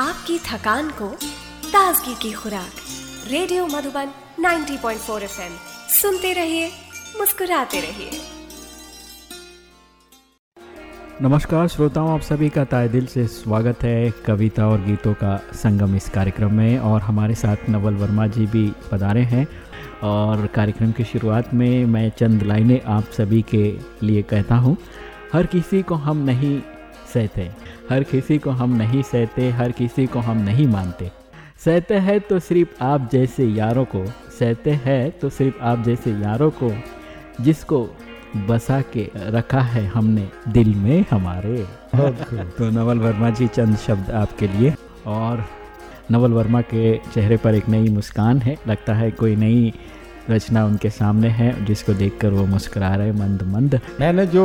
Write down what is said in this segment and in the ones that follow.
आपकी थकान को ताजगी की खुराक। Radio Madhuban 90.4 FM. सुनते रहिए, मुस्कुराते रहिए। नमस्कार, श्रोताओं, आप सभी का ताय दिल से स्वागत है कविता और गीतों का संगम इस कार्यक्रम में। और हमारे साथ नवल वर्मा जी भी पधारे हैं। और कार्यक्रम की शुरुआत में मैं चंद लाइनें आप सभी के लिए कहता हूँ। हर किसी को हम नहीं सहते। हर किसी को हम नहीं सहते हर किसी को हम नहीं मानते। सहते हैं तो सिर्फ़ आप जैसे यारों को सहते हैं तो सिर्फ़ आप जैसे यारों को जिसको बसा के रखा है हमने दिल में हमारे। तो नवल वर्मा जी चंद शब्द आपके लिए। और नवल वर्मा के चेहरे पर एक नई मुस्कान है। लगता है कोई नई रचना उनके सामने है जिसको देखकर वो मुस्कुरा रहे मंद मंद। मैंने जो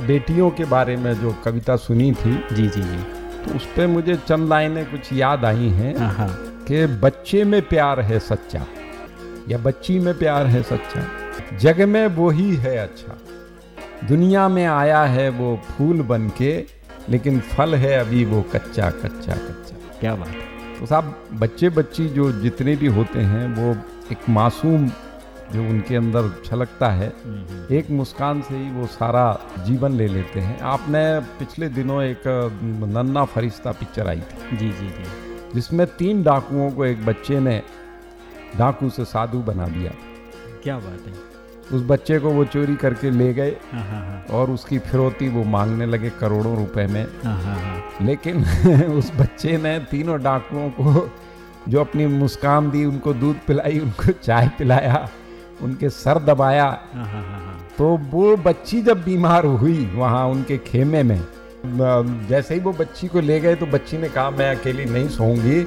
बेटियों के बारे में जो कविता सुनी थी जी जी जी। तो उस पर मुझे चंद लाइनें कुछ याद आई हैं हाँ हाँ। कि बच्चे में प्यार है सच्चा या बच्ची में प्यार है सच्चा। जग में वो ही है अच्छा दुनिया में आया है वो फूल बन के लेकिन फल है अभी वो कच्चा कच्चा कच्चा। क्या बात है। तो साहब बच्चे बच्ची जो जितने भी होते हैं वो एक मासूम जो उनके अंदर छलकता है एक मुस्कान से ही वो सारा जीवन ले लेते हैं। आपने पिछले दिनों एक नन्ना फरिश्ता पिक्चर आई थी। जी जी जी। जिसमें तीन डाकुओं को एक बच्चे ने डाकू से साधु बना दिया। क्या बात है। उस बच्चे को वो चोरी करके ले गए हाँ हाँ हाँ। और उसकी फिरौती वो मांगने लगे करोड़ों रुपए में। लेकिन उस बच्चे ने तीनों डाकुओं को जो अपनी मुस्कान दी उनको दूध पिलाई उनको चाय पिलाया। उनके सर दबाया। हाँ हाँ हाँ तो वो बच्ची जब बीमार हुई वहाँ उनके खेमे में जैसे ही वो बच्ची को ले गए तो बच्ची ने कहा मैं अकेली नहीं सोऊँगी।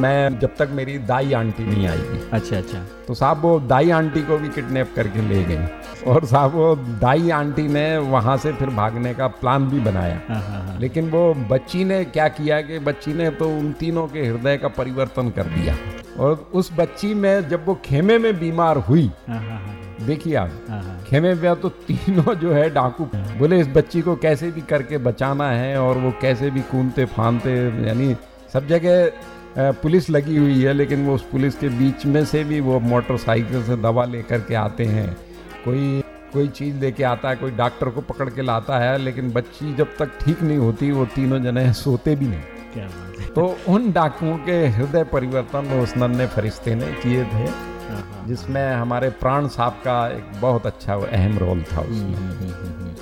मैं जब तक मेरी दाई आंटी नहीं आएगी। अच्छा अच्छा। तो साहब वो दाई आंटी को भी किडनैप करके ले गए। और साहब वो दाई आंटी ने वहाँ से फिर भागने का प्लान भी बनाया। लेकिन वो बच्ची ने क्या किया कि बच्ची ने तो उन तीनों के हृदय का परिवर्तन कर दिया। और उस बच्ची में जब वो खेमे में बीमार हुई हाँ हाँ हाँ। देखिए आप खेमे में तो तीनों जो है डाकू बोले इस बच्ची को कैसे भी करके बचाना है और वो कैसे भी कूदते फानते यानी सब जगह पुलिस लगी हुई है लेकिन वो उस पुलिस के बीच में से भी वो मोटरसाइकिल से दवा लेकर के आते हैं। कोई कोई चीज़ लेके आता है कोई डॉक्टर को पकड़ के लाता है लेकिन बच्ची जब तक ठीक नहीं होती वो तीनों जने सोते भी नहीं। क्या बात है। तो उन डाकुओं के हृदय परिवर्तन उस नन्हे फरिश्ते ने किए थे हाँ हाँ जिसमें हमारे प्राण साहब का एक बहुत अच्छा अहम रोल था उसमें।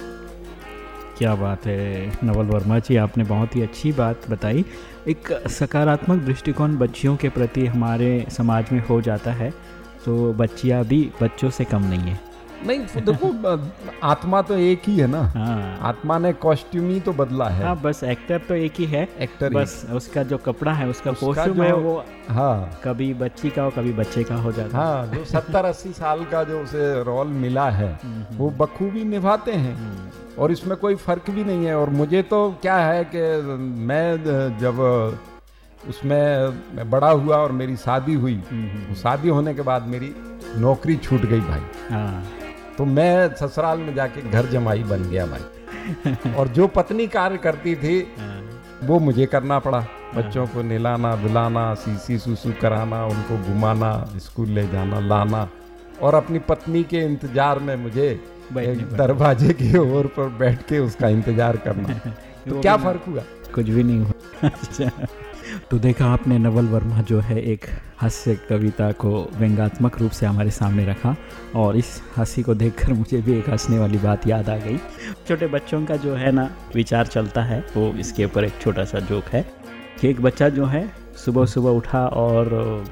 क्या बात है नवल वर्मा जी आपने बहुत ही अच्छी बात बताई। एक सकारात्मक दृष्टिकोण बच्चियों के प्रति हमारे समाज में हो जाता है तो बच्चियाँ भी बच्चों से कम नहीं है। नहीं देखो आत्मा तो एक ही है ना। हाँ। आत्मा ने कॉस्ट्यूम ही तो बदला है। हाँ बस एक्टर तो एक ही है। एक्टर बस उसका जो कपड़ा है उसका उसका कॉस्ट्यूम है वो हाँ। कभी बच्ची का हो कभी बच्चे का हो जाता है। हाँ जो सत्तर अस्सी साल का जो उसे रोल मिला है वो बखूबी निभाते हैं। और इसमें कोई फ़र्क भी नहीं है। और मुझे तो क्या है कि मैं जब उसमें मैं बड़ा हुआ और मेरी शादी हुई तो शादी होने के बाद मेरी नौकरी छूट गई भाई। हाँ। तो मैं ससुराल में जाके घर जमाई बन गया भाई। और जो पत्नी कार्य करती थी हाँ, वो मुझे करना पड़ा। बच्चों को नहलाना धुलाना सीसी सुसु कराना उनको घुमाना स्कूल ले जाना लाना। और अपनी पत्नी के इंतज़ार में मुझे। दरवाजे के ओर पर बैठ के उसका इंतज़ार करना। तो क्या फ़र्क हुआ? कुछ भी नहीं हुआ। अच्छा। तो देखा आपने नवल वर्मा जो है एक हास्य कविता को व्यंगात्मक रूप से हमारे सामने रखा और इस हँसी को देखकर मुझे भी एक हंसने वाली बात याद आ गई। छोटे बच्चों का जो है ना विचार चलता है वो इसके ऊपर एक छोटा सा जोक है कि एक बच्चा जो है सुबह सुबह उठा और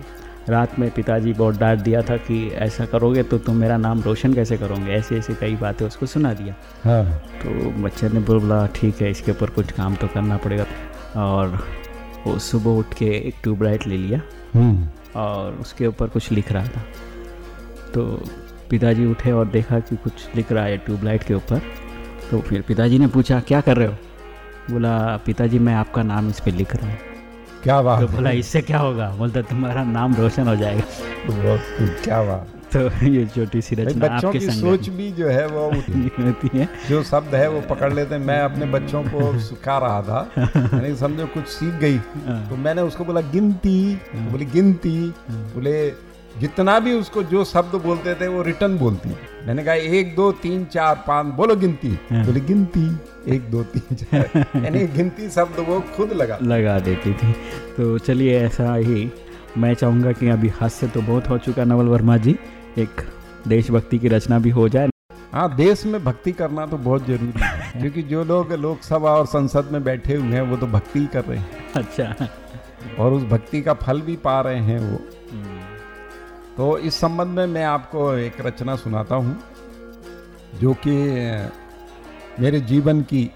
रात में पिताजी बहुत डांट दिया था कि ऐसा करोगे तो तुम मेरा नाम रोशन कैसे करोगे? ऐसे ऐसे कई बातें उसको सुना दिया। हाँ। तो बच्चे ने बोला ठीक है इसके ऊपर कुछ काम तो करना पड़ेगा। और वो सुबह उठ के एक ट्यूबलाइट ले लिया। हम्म। और उसके ऊपर कुछ लिख रहा था। तो पिताजी उठे और देखा कि कुछ लिख रहा है ट्यूबलाइट के ऊपर। तो फिर पिताजी ने पूछा क्या कर रहे हो? बोला पिताजी मैं आपका नाम इस पर लिख रहा हूँ। क्या बात तो बोला इससे क्या होगा? बोलता तुम्हारा नाम रोशन हो जाएगा। क्या बात। तो ये छोटी सी रचना बच्चों आपके की सोच भी जो है वो होती है। जो शब्द है वो पकड़ लेते हैं। मैं अपने बच्चों को सिखा रहा था। यानी समझो कुछ सीख गई। हाँ। तो मैंने उसको बोला गिनती। तो बोली गिनती। बोले जितना भी उसको जो शब्द बोलते थे वो रिटर्न बोलती मैंने कहा एक दो तीन चार पाँच बोलो गिनती। हाँ। बोली गिनती एक दो तीन चार। यानी गिनती शब्द वो खुद लगा। लगा देती थी। तो चलिए ऐसा ही मैं चाहूँगा कि अभी हास्य तो बहुत हो चुका नवल वर्मा जी। एक देशभक्ति की रचना भी हो जाए। हाँ देश में भक्ति करना तो बहुत ज़रूरी है क्योंकि जो लोग लोकसभा और संसद में बैठे हुए हैं वो तो भक्ति ही कर रहे हैं। अच्छा। और उस भक्ति का फल भी पा रहे हैं वो। तो इस संबंध में मैं आपको एक रचना सुनाता हूँ जो कि मेरे जीवन की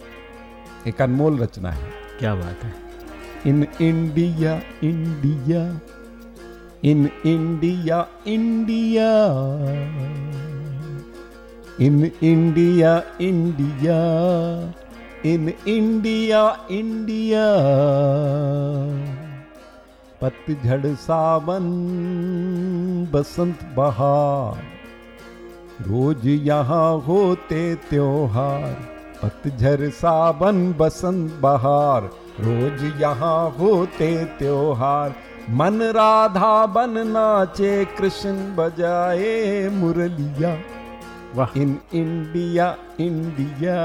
एक अनमोल रचना है। क्या बात है। In India India in India India in India India in India India पतझड़ सावन, बसंत बहार। रोज यहाँ होते त्योहार। पतझड़ सावन, बसंत बहार। रोज यहाँ होते त्योहार। मन राधा बन नाचे कृष्ण बजाए मुरलिया। वाह। In India India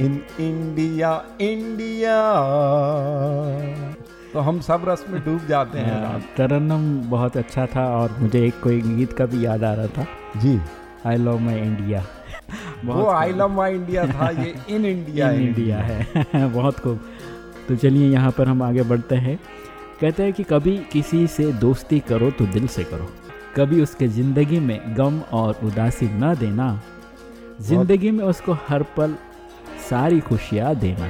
in India India. तो हम सब रस में डूब जाते हैं हाँ, तरन्नम बहुत अच्छा था और मुझे एक कोई गीत का भी याद आ रहा था। जी। आई लव माई इंडिया वो आई लव माई इंडिया था ये इन इंडिया इन इंडिया है। बहुत खूब। तो चलिए यहाँ पर हम आगे बढ़ते हैं। कहते हैं कि कभी किसी से दोस्ती करो तो दिल से करो। कभी उसके ज़िंदगी में गम और उदासी न देना। ज़िंदगी में उसको हर पल सारी खुशियाँ देना।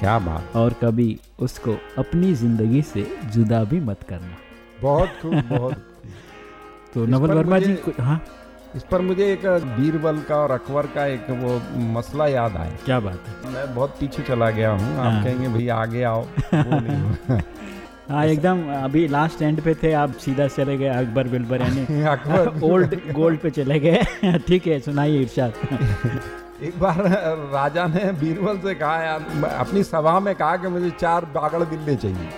क्या बात। और कभी उसको अपनी ज़िंदगी से जुदा भी मत करना। बहुत खूब बहुत तो नवल वर्मा जी हाँ? इस पर मुझे एक बीरबल का और अकबर का एक वो मसला याद आया। क्या बात है। मैं बहुत पीछे चला गया हूँ। हाँ। आप कहेंगे भैया आगे आओ। वो नहीं हो। एकदम अभी लास्ट एंड पे थे आप सीधा चले गए अकबर बिलबर यानी अकबर ओल्ड गोल्ड पे चले गए। ठीक है सुनाइए इरशाद। एक बार राजा ने बीरबल से कहा यार अपनी सभा में कहा कि मुझे चार बागड़ बिल्ले चाहिए।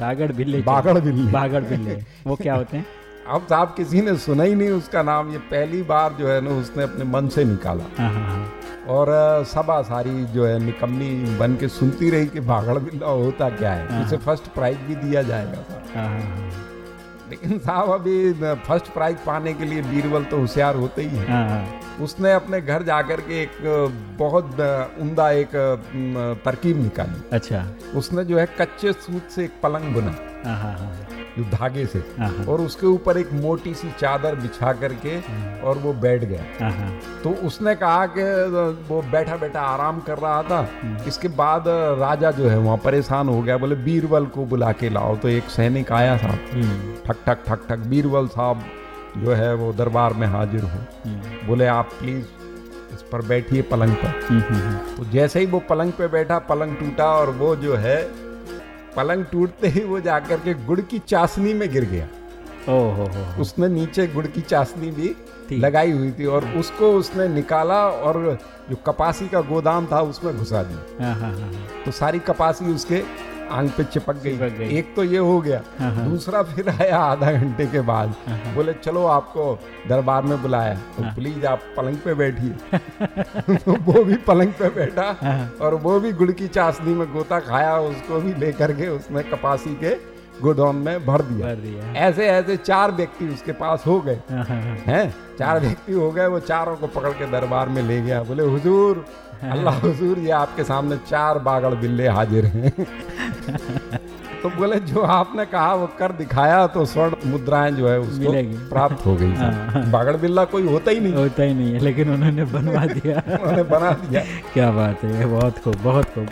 बागड़ बिल्ले बागड़ बिल्ले। बागड़ बिल्ले। वो क्या होते हैं? अब साहब किसी ने सुना ही नहीं उसका नाम। ये पहली बार जो है ना उसने अपने मन से निकाला। हाँ हाँ हाँ। और सभा सारी जो है निकम्मी बन के सुनती रही कि बागड़ बिल्ला होता क्या है। उसे फ़र्स्ट प्राइज भी दिया जाएगा साहब हाँ, हाँ, हाँ, लेकिन साहब अभी फ़र्स्ट प्राइज पाने के लिए बीरबल तो होशियार होते ही है। उसने अपने घर जाकर के एक बहुत उमदा एक तरकीब निकाली। अच्छा। उसने जो है कच्चे सूत से एक पलंग बुना। धागे से। और उसके ऊपर एक मोटी सी चादर बिछा करके और वो बैठ गया। तो उसने कहा कि वो बैठा बैठा आराम कर रहा था। इसके बाद राजा जो है वहाँ परेशान हो गया। बोले बीरबल को बुला के लाओ। तो एक सैनिक आया साहब हम्म, ठक ठक ठक ठक बीरबल साहब जो है वो दरबार में हाजिर हो हम्म, बोले आप प्लीज़ इस पर बैठिए पलंग पर। हम्म, हम्म, तो जैसे ही वो पलंग पे बैठा पलंग टूटा और वो जो है पलंग टूटते ही वो जाकर के गुड़ की चाशनी में गिर गया। ओहो। हो उसने नीचे गुड़ की चाशनी भी लगाई हुई थी और उसको उसने निकाला और जो कपासी का गोदाम था उसमें घुसा दिया। हाँ, हाँ, हाँ, तो सारी कपासी उसके आंग पे चिपक गई, गई। एक तो ये हो गया। हाँ, हाँ। दूसरा फिर आया आधा घंटे के बाद। बोले चलो आपको दरबार में बुलाया तो हाँ। प्लीज़ आप पलंग पे बैठिए। तो वो भी पलंग पे बैठा हाँ। और वो भी गुड़ की चाशनी में गोता खाया उसको भी लेकर के उसने कपासी के गोदाम में भर दिया। भर दिया ऐसे ऐसे चार व्यक्ति उसके पास हो गए। हाँ, हाँ, हाँ, हैं? चार व्यक्ति हो गए वो चारों को पकड़ के दरबार में ले गया। बोले हुजूर अल्लाह हुजूर ये आपके सामने चार बागड़ बिल्ले हाजिर हैं। तो बोले जो आपने कहा वो कर दिखाया तो स्वर्ण मुद्राएँ जो है उसको। प्राप्त हो गई। हाँ। बागड़ बिल्ला कोई होता ही नहीं। होता ही नहीं है लेकिन उन्होंने बनवा दिया। उन्होंने बना दिया। क्या बात है बहुत खूब बहुत खूब।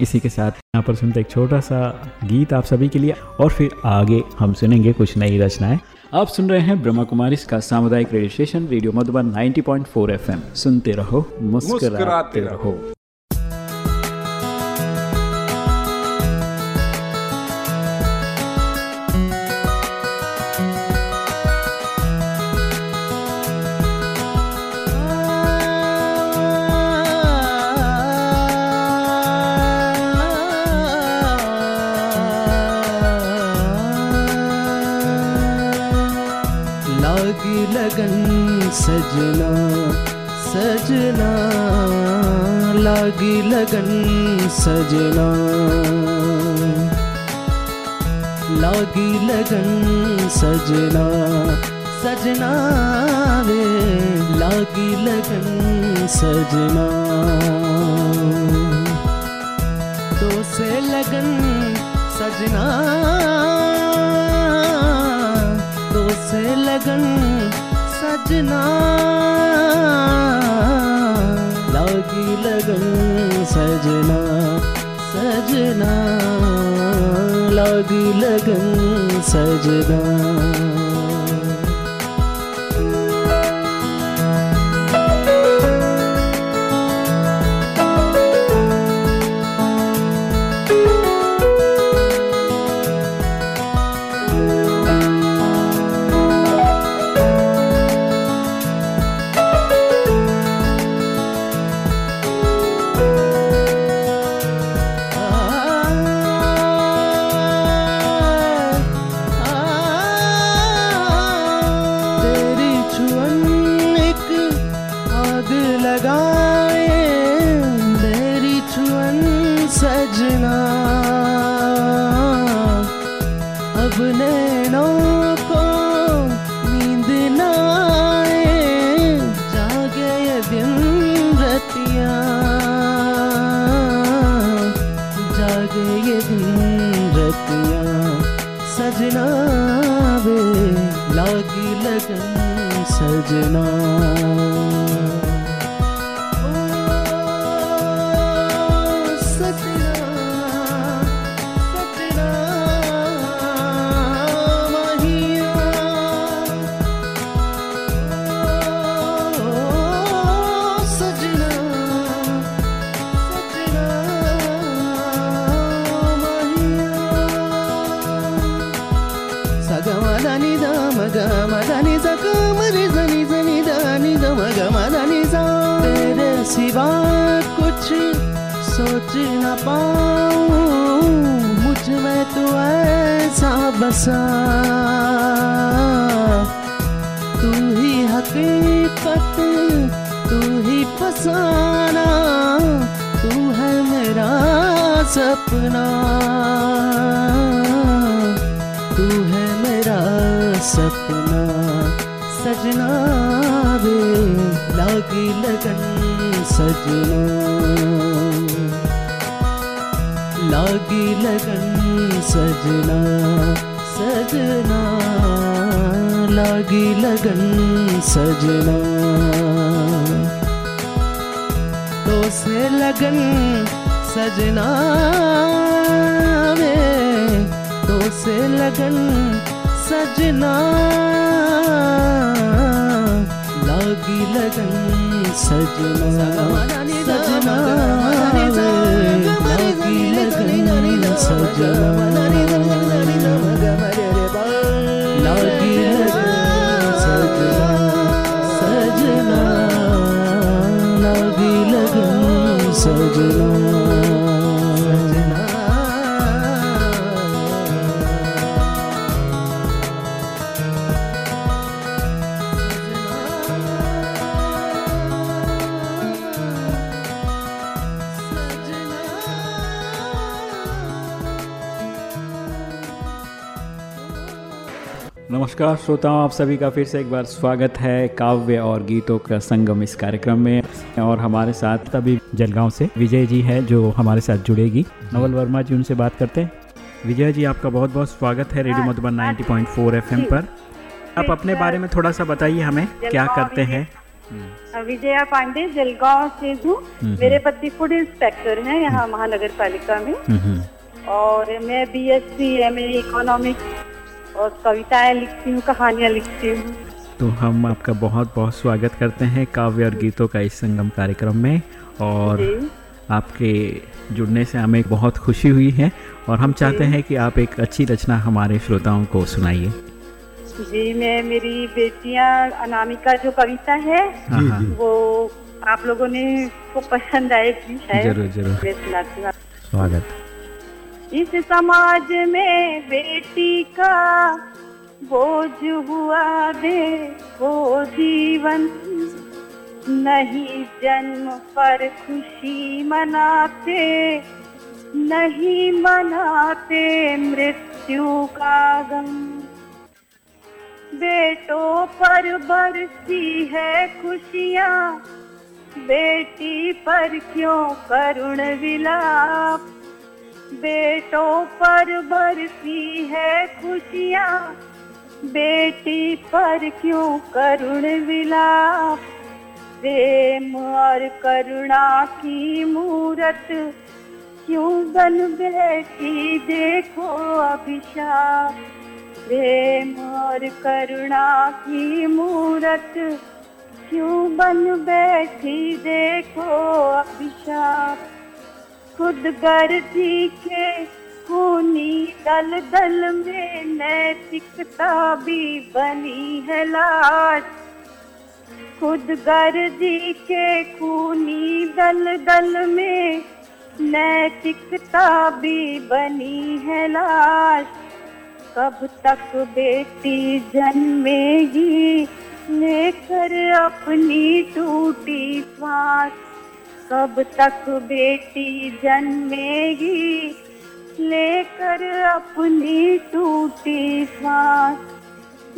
इसी के साथ यहाँ पर सुनते एक छोटा सा गीत आप सभी के लिए और फिर आगे हम सुनेंगे कुछ नई रचनाएँ। आप सुन रहे हैं ब्रह्मा कुमारी का सामुदायिक radio station radio Madhuban 90.4 FM. सुनते रहो मुस्कुराते मुस्कुराते रहो। सजना सजना, लागी लगन सजना। लागी लगन सजना सजना वे, लागी लगन सजना। तो से लगन सजना तो से लगन सजना लागी लगन सजना सजना। लागी लगन सजना। लगन सजना। न पाऊँ, मुझमें तू ऐसा बसा। तू ही हकीकत, तू ही फसाना, तू है मेरा सपना। तू है मेरा सपना। सजना वे, लागी लगन सजना। लागी लगन सजना सजना। लागी लगन सजना। तो से लगन सजना में तो से लगन सजना। लागी लगन सजना। सजना लगन सजना नमस्कार श्रोताओं आप सभी का फिर से एक बार स्वागत है काव्य और गीतों का संगम इस कार्यक्रम में। और हमारे साथ अभी जलगांव से विजय जी है जो हमारे साथ जुड़ेगी। नवल वर्मा जी उनसे बात करते हैं। विजय जी आपका बहुत बहुत स्वागत है रेडियो मधुबन 90.4 एफएम पर। आप अपने बारे में थोड़ा सा बताइए हमें क्या करते हैं? विजया पांडे जलगांव से हूँ। मेरे पति फ़ूड इंस्पेक्टर हैं यहाँ महानगर पालिका में। हम्म, और मैं बीएससी एमए इकोनॉमिक्स और कविताएँ लिखती हूँ कहानियाँ लिखती हूँ। तो हम आपका बहुत बहुत स्वागत करते हैं काव्य और गीतों का इस संगम कार्यक्रम में। और आपके जुड़ने से हमें बहुत खुशी हुई है और हम चाहते हैं कि आप एक अच्छी रचना हमारे श्रोताओं को सुनाइए। जी मैं मेरी बेटियाँ अनामिका जो कविता है हाँ हाँ। वो आप लोगों ने को पसंद आएगी ज़रूर ज़रूर। स्वागत। इस समाज में बेटी का बोझ हुआ दे, वो जीवन नहीं जन्म पर खुशी मनाते, नहीं मनाते मृत्यु का गम। बेटों पर बरसी है खुशियाँ, बेटी पर क्यों करुण विलाप? बेटों पर बरसी है खुशियाँ। बेटी पर क्यों करुण विलाप? प्रेम और करुणा की मूरत। क्यों बन बैठी देखो अभिशाप? प्रेम और करुणा की मूरत। क्यों बन बैठी देखो अभिशाप? खुद गर्जी के खूनी दल दल में नैतिकता भी बनी है लाश। खुद गर्जी के खूनी दल दल में नैतिकता भी बनी है लाश। कब तक बेटी जन्मेगी, लेकर अपनी टूटी श्वास कब तक बेटी जन्मेगी? लेकर अपनी टूटी सांस।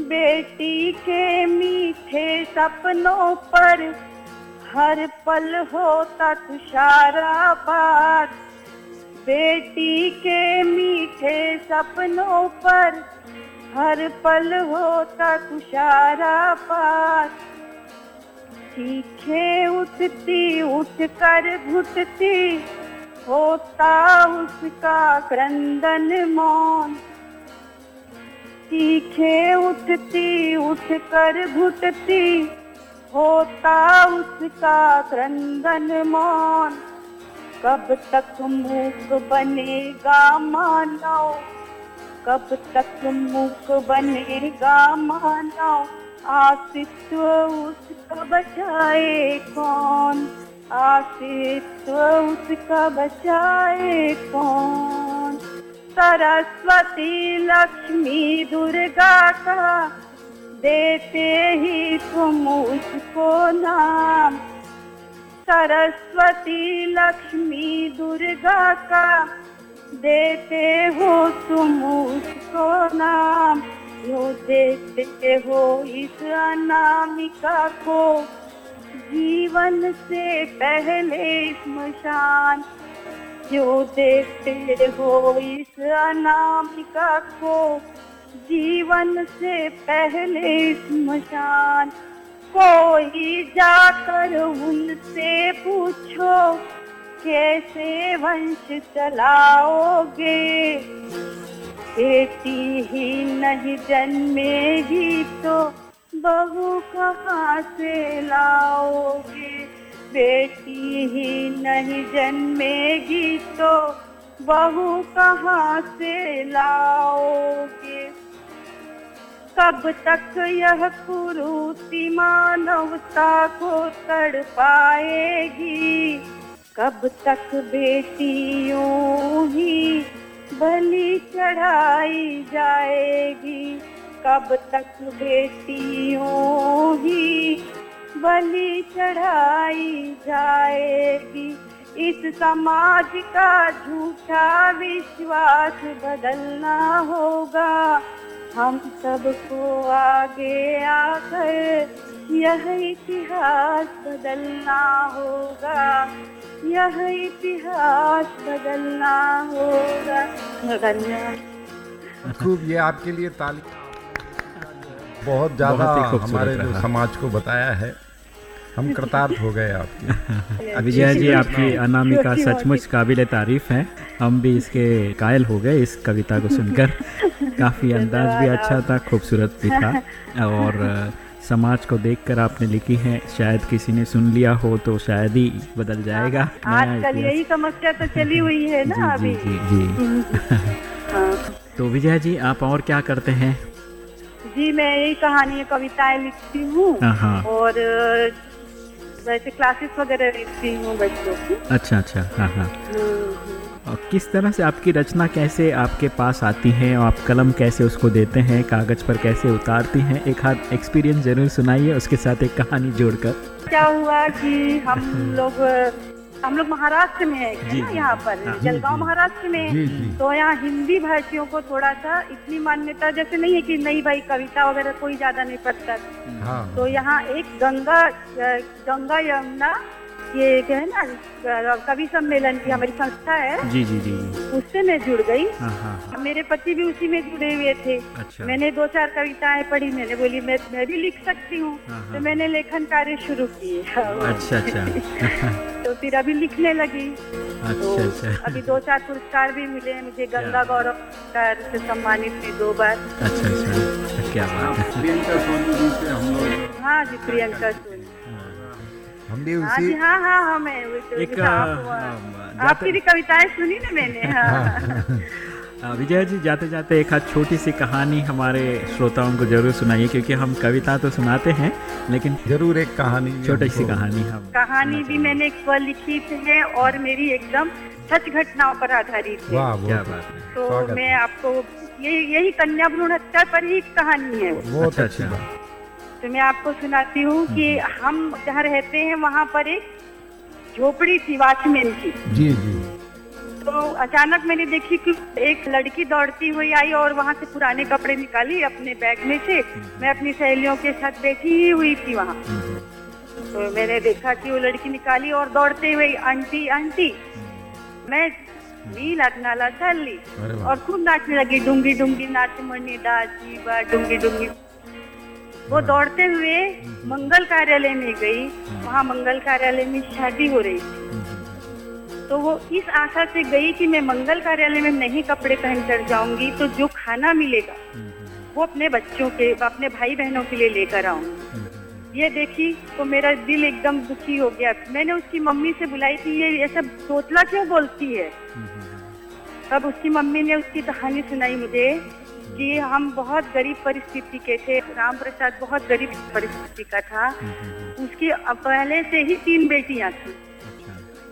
बेटी के मीठे सपनों पर हर पल होता तुषारापात बेटी के मीठे सपनों पर हर पल होता तुषारापात चीखे उठती उठ कर घुटती, होता उसका क्रंदन मौन। चीखे उठती उठ कर घुटती, होता उसका क्रंदन मौन। कब तक मूक बनेगा मानव, कब तक मूक बनेगा मानव। आशित्व उसका बचाए कौन? आशित्व उसका बचाए कौन? सरस्वती लक्ष्मी दुर्गा का देते ही तुम उसको नाम। सरस्वती लक्ष्मी दुर्गा का देते हो तुम उसको नाम। क्यों देते हो इस अनामिका को, जीवन से पहले स्मशान। क्यों देते हो इस अनामिका को, जीवन से पहले स्मशान। कोई जाकर उनसे पूछो, कैसे वंश चलाओगे? बेटी ही नहीं जन्मेगी तो बहू कहाँ से लाओगे? बेटी ही नहीं जन्मेगी तो बहू कहाँ से लाओगे? कब तक यह कुरूति मानवता को तड़ पाएगी? कब तक बेटियों ही बलि चढ़ाई जाएगी, कब तक बेटियों ही बलि चढ़ाई जाएगी, इस समाज का झूठा विश्वास बदलना होगा। हम सबको आगे आकर यह इतिहास बदलना होगा। यह इतिहास बदलना होगा। धन्यवाद। खूब ये आपके लिए ताली। बहुत ज़्यादा हमारे जो समाज को बताया है। हम कृतार्थ हो गए आपके विजया जी आपकी अनामिका सचमुच काबिल तारीफ़ है। हम भी इसके कायल हो गए इस कविता को सुनकर। काफ़ी अंदाज भी अच्छा था खूबसूरत भी था। और समाज को देखकर आपने लिखी है शायद किसी ने सुन लिया हो तो शायद ही बदल जाएगा। आजकल यही समस्या तो चली हुई है ना जी अभी। जी जी जी। हाँ। तो विजय जी आप और क्या करते हैं? जी मैं यही कहानी कविताएँ लिखती हूँ। हाँ, हाँ। और वैसे क्लासेस वगैरह लेती हूँ बच्चों की। अच्छा अच्छा हाँ हाँ। हम्म, और किस तरह से आपकी रचना कैसे आपके पास आती है और आप कलम कैसे उसको देते हैं कागज़ पर कैसे उतारती हैं एक हाथ एक्सपीरियंस ज़रूर सुनाइए उसके साथ एक कहानी जोड़कर। क्या हुआ कि हम लोग हम लोग महाराष्ट्र में है ना यहाँ पर? हाँ, जलगांव महाराष्ट्र में है। तो यहाँ हिंदी भाषियों को थोड़ा सा इतनी मान्यता जैसे नहीं है कि नहीं भाई कविता वगैरह कोई ज़्यादा नहीं पढ़ता। हाँ। तो यहाँ एक गंगा गंगा यमुना ये क्या है ना कवि सम्मेलन की हमारी संस्था है। जी जी जी उससे मैं जुड़ गई। हाँ हाँ हाँ, मेरे पति भी उसी में जुड़े हुए थे। अच्छा। मैंने दो चार कविताएँ पढ़ी मैंने बोली मैं मैं भी लिख सकती हूँ। तो मैंने लेखन कार्य शुरू किए। अच्छा अच्छा। तो फिर अभी लिखने लगी। तो अच्छा। अच्छा अभी दो चार पुरस्कार भी मिले हैं मुझे गंगा गौरव पुरस्कार से सम्मानित हुई दो बार। अच्छा अच्छा। क्या बात है। प्रियंका सोनी जी से हम लोग हाँ जी प्रियंका सोनी। हम भी हाँ उसी जी हाँ हाँ हाँ मैं वो- एक, आप- हाँ, आपकी भी कविताएँ सुनी ना मैंने हाँ। विजय जी जाते जाते एक हाथ छोटी सी कहानी हमारे श्रोताओं को ज़रूर सुनाइए क्योंकि हम कविता तो सुनाते हैं लेकिन ज़रूर एक कहानी छोटी सी कहानी हम कहानी भी मैंने लिखी है और मेरी एकदम सच घटनाओं पर आधारित है। वाह क्या बात है। तो मैं आपको यही यही कन्या भ्रूण हत्या पर ही कहानी है। बहुत अच्छा, अच्छी अच्छा। तो मैं आपको सुनाती हूँ कि हम जहाँ रहते हैं वहाँ पर एक झोपड़ी थी वॉचमैन की। जी जी। तो अचानक मैंने देखी कि एक लड़की दौड़ती हुई आई और वहाँ से पुराने कपड़े निकाली अपने बैग में से। मैं अपनी सहेलियों के साथ बैठी ही हुई थी वहाँ। तो मैंने देखा कि वो लड़की निकाली और दौड़ते हुए आंटी आंटी मैं नाला चल ली और खूब नाचने लगी। डूँगी डूँगी नाच मनी डाची बा डूँगी डूँगी। वो दौड़ते हुए मंगल कार्यालय में गई। वहाँ मंगल कार्यालय में शादी हो रही थी। तो वो इस आशा से गई कि मैं मंगल कार्यालय में नहीं कपड़े पहन कर जाऊँगी तो जो खाना मिलेगा वो अपने बच्चों के अपने भाई बहनों के लिए लेकर आऊँगी। ये देखी तो मेरा दिल एकदम दुखी हो गया। मैंने उसकी मम्मी से बुलाई कि ये ऐसा तोतला क्यों बोलती है? तब उसकी मम्मी ने उसकी कहानी सुनाई मुझे। कि हम बहुत गरीब परिस्थिति के थे। राम प्रसाद बहुत गरीब परिस्थिति का था। उसकी पहले से ही तीन बेटियाँ थी।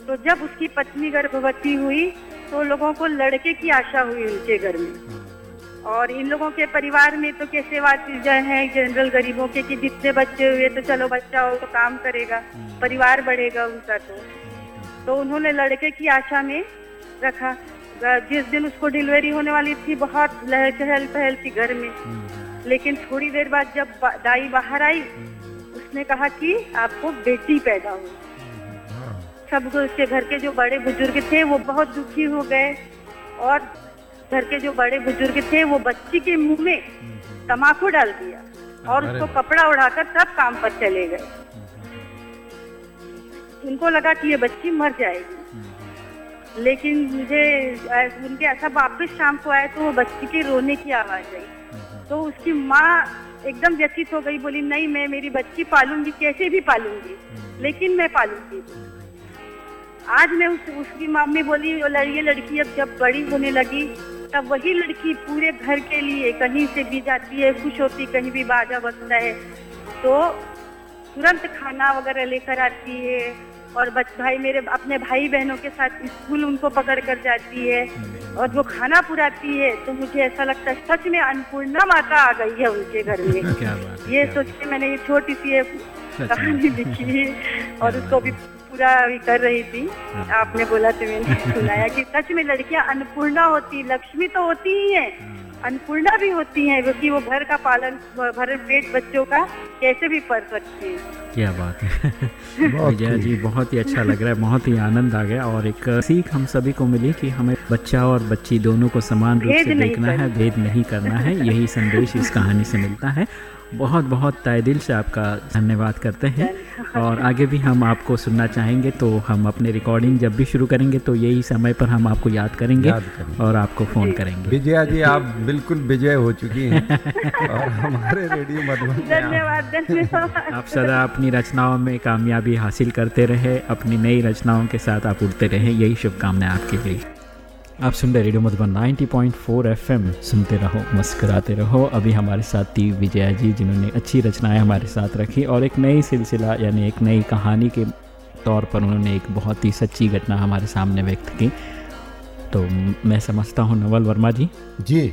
तो जब उसकी पत्नी गर्भवती हुई तो लोगों को लड़के की आशा हुई उनके घर में। और इन लोगों के परिवार में तो कैसे वाचिजन है जनरल गरीबों के कि जितने बच्चे हुए तो चलो बच्चा हो तो काम करेगा परिवार बढ़ेगा उनका तो। तो उन्होंने लड़के की आशा में रखा। जिस दिन उसको डिलीवरी होने वाली थी बहुत लह- चहल पहल थी घर में। लेकिन थोड़ी देर बाद जब बा- दाई बाहर आई उसने कहा कि आपको बेटी पैदा हुई। सब उसके घर के जो बड़े बुज़ुर्ग थे वो बहुत दुखी हो गए। और घर के जो बड़े बुज़ुर्ग थे वो बच्ची के मुँह में तमाकू डाल दिया और उसको कपड़ा उड़ाकर सब काम पर चले गए। उनको लगा कि ये बच्ची मर जाएगी। लेकिन मुझे उनके ऐसा वापस शाम को आए तो वो बच्ची के रोने की आवाज़ आई। तो उसकी माँ एकदम व्यथित हो गई बोली नहीं मैं मेरी बच्ची पालूँगी कैसे भी पालूँगी लेकिन मैं पालूँगी। आज मैं उस, उसकी मम्मी बोली ये लड़की अब जब बड़ी होने लगी तब वही लड़की पूरे घर के लिए कहीं से भी जाती है खुश होती कहीं भी बाजा बजता है तो तुरंत खाना वगैरह लेकर आती है और बच भाई मेरे अपने भाई बहनों के साथ स्कूल उनको पकड़ कर जाती है और वो खाना पुराती है तो मुझे ऐसा लगता है सच में अन्नपूर्णा माता आ गई है उनके घर में। ये सोच के मैंने ये छोटी सी कहानी लिखी और उसको भी पूरा भी कर रही थी। हाँ। आपने बोला तो मैंने सुनाया कि सच में लड़कियाँ अन्नपूर्णा होती लक्ष्मी तो होती ही है। हाँ। अन्नपूर्णा भी होती है क्योंकि वो घर का पालन भरण पेट बच्चों का कैसे भी कर सकती है। क्या बात है। विजया जी बहुत ही अच्छा लग रहा है बहुत ही आनंद आ गया और एक सीख हम सभी को मिली कि हमें बच्चा और बच्ची दोनों को समान रूप से देखना है भेद नहीं करना है यही संदेश इस कहानी से मिलता है। बहुत बहुत तय दिल से आपका धन्यवाद करते हैं और आगे भी हम आपको सुनना चाहेंगे तो हम अपने रिकॉर्डिंग जब भी शुरू करेंगे तो यही समय पर हम आपको याद करेंगे याद करेंगे। और आपको फ़ोन करेंगे। विजया जी आप बिल्कुल विजय हो चुकी हैं और हमारे रेडियो मधुबन धन्यवाद धन्यवाद। आप सदा अपनी रचनाओं में कामयाबी हासिल करते रहे अपनी नई रचनाओं के साथ आप उड़ते रहे। यही शुभकामनाएँ आपके लिए। आप सुन रहे रेडियो मधुबन 90.4 एफएम। सुनते रहो मुस्कुराते रहो। अभी हमारे साथ थी विजया जी जिन्होंने अच्छी रचनाएँ हमारे साथ रखी और एक नई सिलसिला यानी एक नई कहानी के तौर पर उन्होंने एक बहुत ही सच्ची घटना हमारे सामने व्यक्त की। तो मैं समझता हूँ नवल वर्मा जी। जी।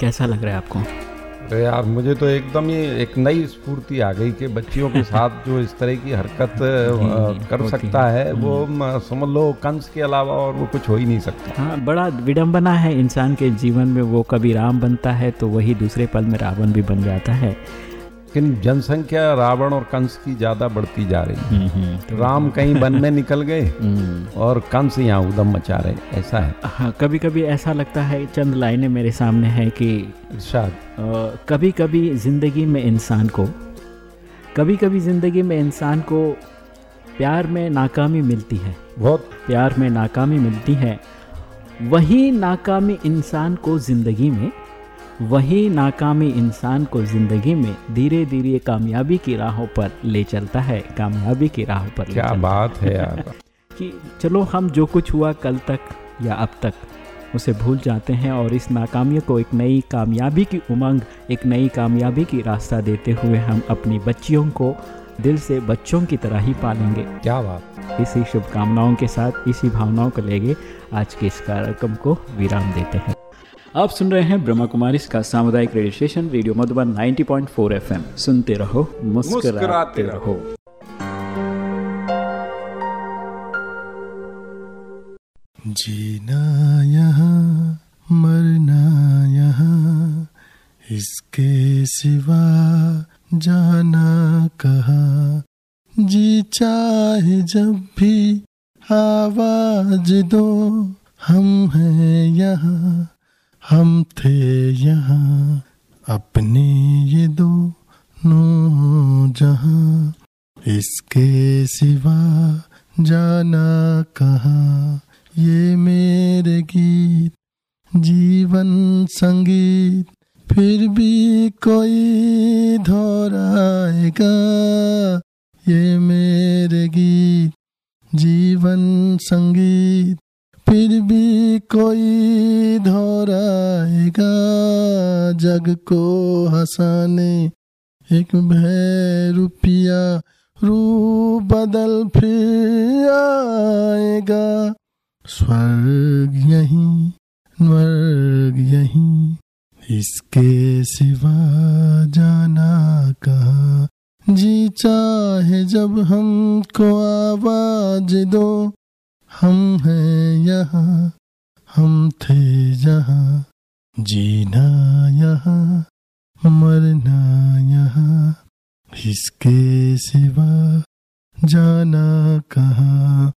कैसा लग रहा है आपको? अरे यार मुझे तो एकदम ही एक नई स्फूर्ति आ गई कि बच्चियों के साथ जो इस तरह की हरकत कर सकता है। वो म, समझ लो कंस के अलावा और वो कुछ हो ही नहीं सकता। हाँ बड़ा विडम्बना है। इंसान के जीवन में वो कभी राम बनता है तो वही दूसरे पल में रावण भी बन जाता है। लेकिन जनसंख्या रावण और कंस की ज़्यादा बढ़ती जा रही है। हम्म, हम्म, राम कहीं वन में निकल गए हम्म, और कंस यहाँ उदम मचा रहे ऐसा है। हाँ कभी कभी ऐसा लगता है चंद लाइनें मेरे सामने है कि इरशाद। कभी कभी ज़िंदगी में इंसान को कभी कभी ज़िंदगी में इंसान को प्यार में नाकामी मिलती है। बहुत। प्यार में नाकामी मिलती है। वही नाकामी इंसान को ज़िंदगी में वही नाकामी इंसान को ज़िंदगी में धीरे धीरे कामयाबी की राहों पर ले चलता है कामयाबी की राहों पर क्या बात है यार। कि चलो हम जो कुछ हुआ कल तक या अब तक उसे भूल जाते हैं और इस नाकामी को एक नई कामयाबी की उमंग एक नई कामयाबी की रास्ता देते हुए हम अपनी बच्चियों को दिल से बच्चों की तरह ही पालेंगे। क्या बात। इसी शुभकामनाओं के साथ इसी भावनाओं को लेके आज के इस कार्यक्रम को विराम देते हैं। आप सुन रहे हैं ब्रह्मा कुमारी का सामुदायिक radio station radio Madhuban 90.4 FM सुनते रहो मुस्कुराते मुस्कुराते रहो। जीना यहाँ मरना यहाँ इसके सिवा जाना कहा? जी चाहे जब भी आवाज़ दो हम हैं यहाँ। हम थे यहाँ, अपने ये दो जहाँ। इसके सिवा जाना कहाँ? ये मेरे गीत, जीवन संगीत। फिर भी कोई दोहराएगा ये मेरे गीत, जीवन संगीत। फिर भी कोई दोहराएगा जग को हंसाने। एक भय रुपया रू बदल फिर आएगा। स्वर्ग यहीं स्वर्ग यहीं, इसके सिवा जाना कहा? जी चाहे जब हमको आवाज़ दो, हम हैं यहाँ। हम थे जहाँ जीना यहाँ मरना यहाँ इसके सिवा जाना कहाँ।